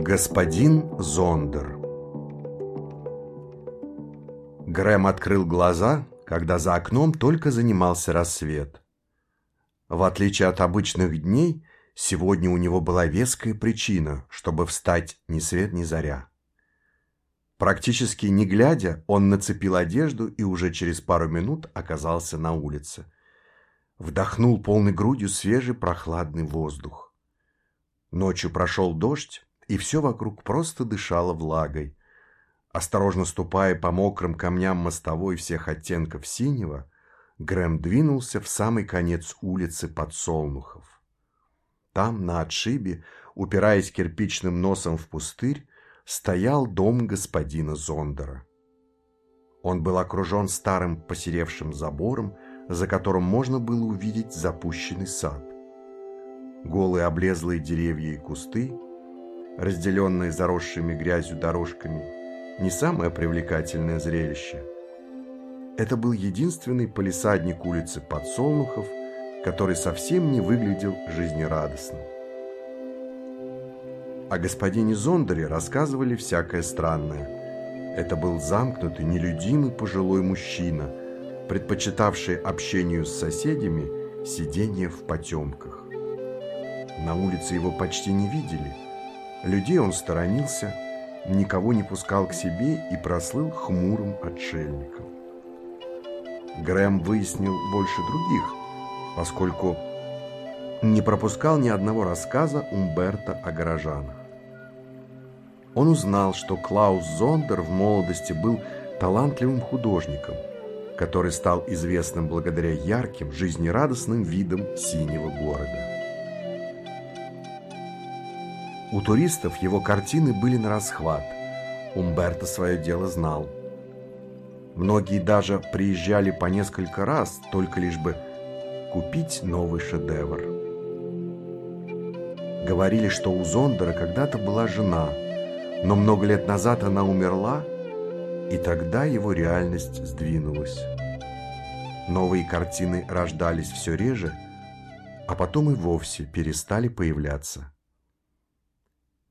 Господин Зондер Грэм открыл глаза, когда за окном только занимался рассвет. В отличие от обычных дней, сегодня у него была веская причина, чтобы встать ни свет ни заря. Практически не глядя, он нацепил одежду и уже через пару минут оказался на улице. Вдохнул полной грудью свежий прохладный воздух. Ночью прошел дождь, и все вокруг просто дышало влагой. Осторожно ступая по мокрым камням мостовой всех оттенков синего, Грэм двинулся в самый конец улицы Подсолнухов. Там, на отшибе, упираясь кирпичным носом в пустырь, стоял дом господина Зондера. Он был окружен старым посеревшим забором, за которым можно было увидеть запущенный сад. Голые облезлые деревья и кусты, разделенные заросшими грязью дорожками, не самое привлекательное зрелище. Это был единственный полисадник улицы Подсолнухов, который совсем не выглядел жизнерадостным. О господине Зондере рассказывали всякое странное. Это был замкнутый, нелюдимый пожилой мужчина, предпочитавший общению с соседями сидение в потемках. На улице его почти не видели. Людей он сторонился, никого не пускал к себе и прослыл хмурым отшельником. Грэм выяснил больше других, поскольку не пропускал ни одного рассказа Умберта о горожанах. Он узнал, что Клаус Зондер в молодости был талантливым художником, который стал известным благодаря ярким, жизнерадостным видам синего города. У туристов его картины были на расхват. Умберто свое дело знал. Многие даже приезжали по несколько раз, только лишь бы купить новый шедевр. Говорили, что у Зондера когда-то была жена – но много лет назад она умерла, и тогда его реальность сдвинулась. Новые картины рождались все реже, а потом и вовсе перестали появляться.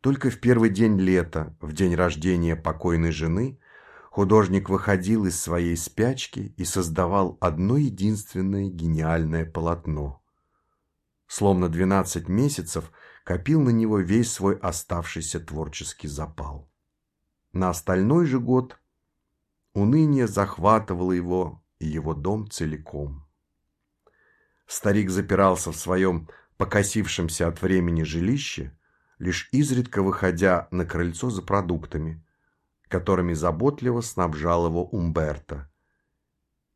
Только в первый день лета, в день рождения покойной жены, художник выходил из своей спячки и создавал одно единственное гениальное полотно. Словно 12 месяцев – копил на него весь свой оставшийся творческий запал. На остальной же год уныние захватывало его и его дом целиком. Старик запирался в своем покосившемся от времени жилище, лишь изредка выходя на крыльцо за продуктами, которыми заботливо снабжал его Умберто,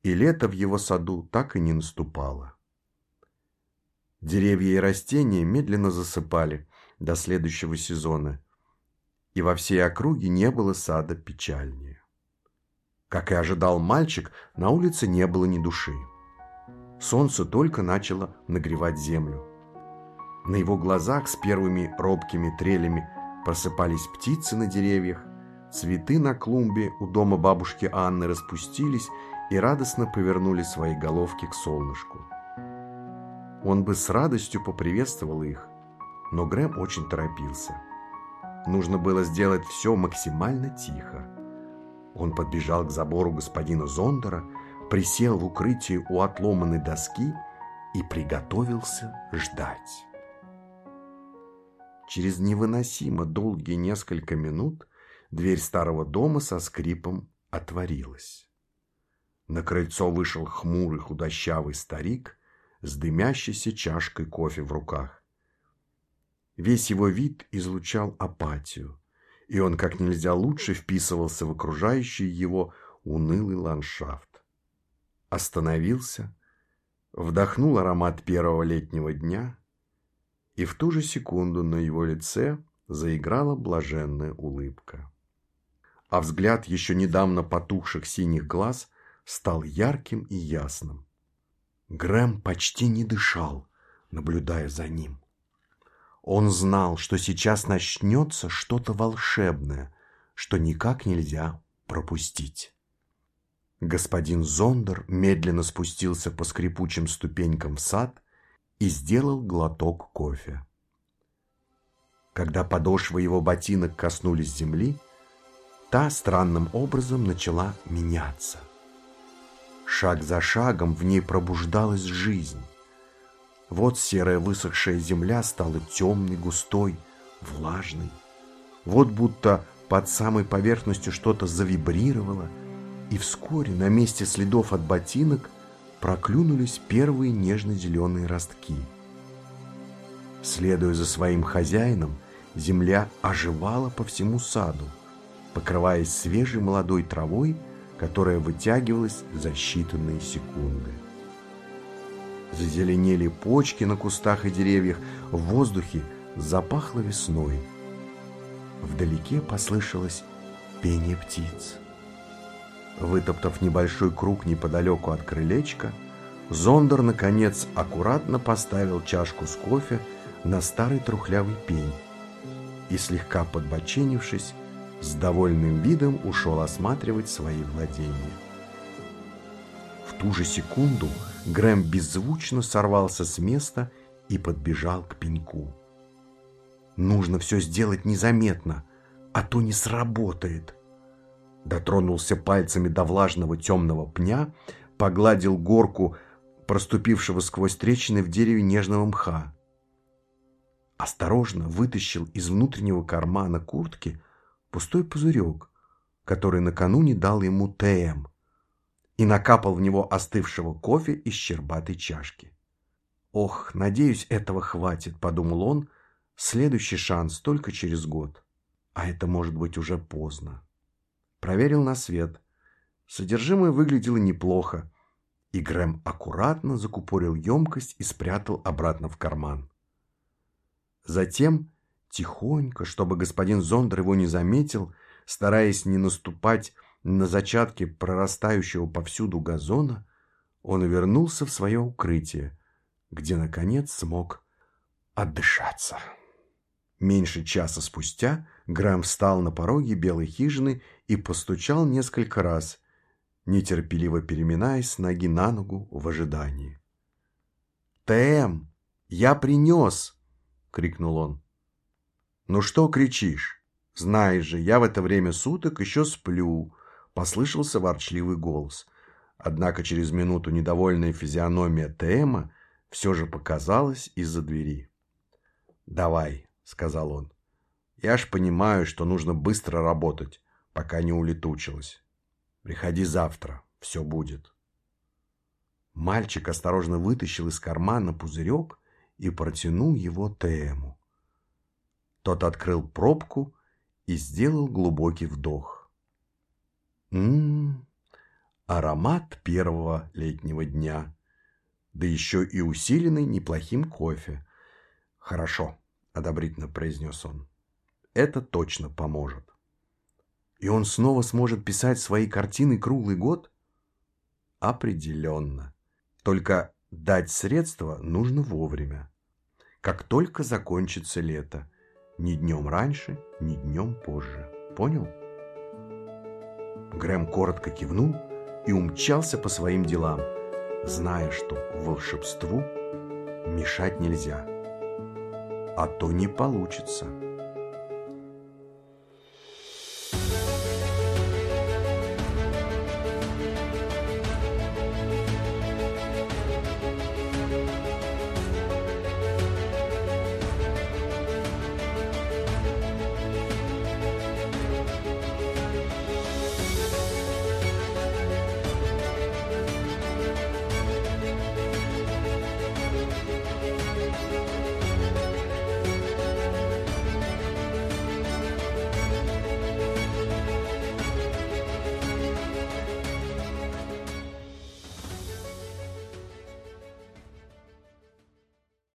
и лето в его саду так и не наступало. Деревья и растения медленно засыпали до следующего сезона, и во всей округе не было сада печальнее. Как и ожидал мальчик, на улице не было ни души. Солнце только начало нагревать землю. На его глазах с первыми робкими трелями просыпались птицы на деревьях, цветы на клумбе у дома бабушки Анны распустились и радостно повернули свои головки к солнышку. Он бы с радостью поприветствовал их, но Грэм очень торопился. Нужно было сделать все максимально тихо. Он подбежал к забору господина Зондера, присел в укрытии у отломанной доски и приготовился ждать. Через невыносимо долгие несколько минут дверь старого дома со скрипом отворилась. На крыльцо вышел хмурый худощавый старик с дымящейся чашкой кофе в руках. Весь его вид излучал апатию, и он как нельзя лучше вписывался в окружающий его унылый ландшафт. Остановился, вдохнул аромат первого летнего дня, и в ту же секунду на его лице заиграла блаженная улыбка. А взгляд еще недавно потухших синих глаз стал ярким и ясным. Грэм почти не дышал, наблюдая за ним. Он знал, что сейчас начнется что-то волшебное, что никак нельзя пропустить. Господин Зондер медленно спустился по скрипучим ступенькам в сад и сделал глоток кофе. Когда подошвы его ботинок коснулись земли, та странным образом начала меняться. Шаг за шагом в ней пробуждалась жизнь. Вот серая высохшая земля стала темной, густой, влажной. Вот будто под самой поверхностью что-то завибрировало, и вскоре на месте следов от ботинок проклюнулись первые нежно-зеленые ростки. Следуя за своим хозяином, земля оживала по всему саду, покрываясь свежей молодой травой, которая вытягивалась за считанные секунды. Зазеленели почки на кустах и деревьях, в воздухе запахло весной. Вдалеке послышалось пение птиц. Вытоптав небольшой круг неподалеку от крылечка, Зондер, наконец, аккуратно поставил чашку с кофе на старый трухлявый пень и, слегка подбоченившись, с довольным видом ушел осматривать свои владения. В ту же секунду Грэм беззвучно сорвался с места и подбежал к пеньку. Нужно все сделать незаметно, а то не сработает. Дотронулся пальцами до влажного темного пня, погладил горку проступившего сквозь трещины в дереве нежного мха. Осторожно вытащил из внутреннего кармана куртки пустой пузырек, который накануне дал ему ТМ, и накапал в него остывшего кофе из щербатой чашки. «Ох, надеюсь, этого хватит», — подумал он, — «следующий шанс только через год, а это может быть уже поздно». Проверил на свет. Содержимое выглядело неплохо, и Грэм аккуратно закупорил емкость и спрятал обратно в карман. Затем Тихонько, чтобы господин Зондер его не заметил, стараясь не наступать на зачатки прорастающего повсюду газона, он вернулся в свое укрытие, где, наконец, смог отдышаться. Меньше часа спустя Грэм встал на пороге белой хижины и постучал несколько раз, нетерпеливо переминаясь с ноги на ногу в ожидании. «ТМ, я принес!» — крикнул он. «Ну что кричишь? Знаешь же, я в это время суток еще сплю», — послышался ворчливый голос. Однако через минуту недовольная физиономия Тема все же показалась из-за двери. «Давай», — сказал он. «Я ж понимаю, что нужно быстро работать, пока не улетучилась. Приходи завтра, все будет». Мальчик осторожно вытащил из кармана пузырек и протянул его Тему. Тот открыл пробку и сделал глубокий вдох. Ммм, аромат первого летнего дня, да еще и усиленный неплохим кофе. Хорошо, одобрительно произнес он. Это точно поможет. И он снова сможет писать свои картины круглый год? Определенно. Только дать средства нужно вовремя. Как только закончится лето – ни днем раньше, ни днем позже. Понял? Грэм коротко кивнул и умчался по своим делам, зная, что волшебству мешать нельзя. А то не получится.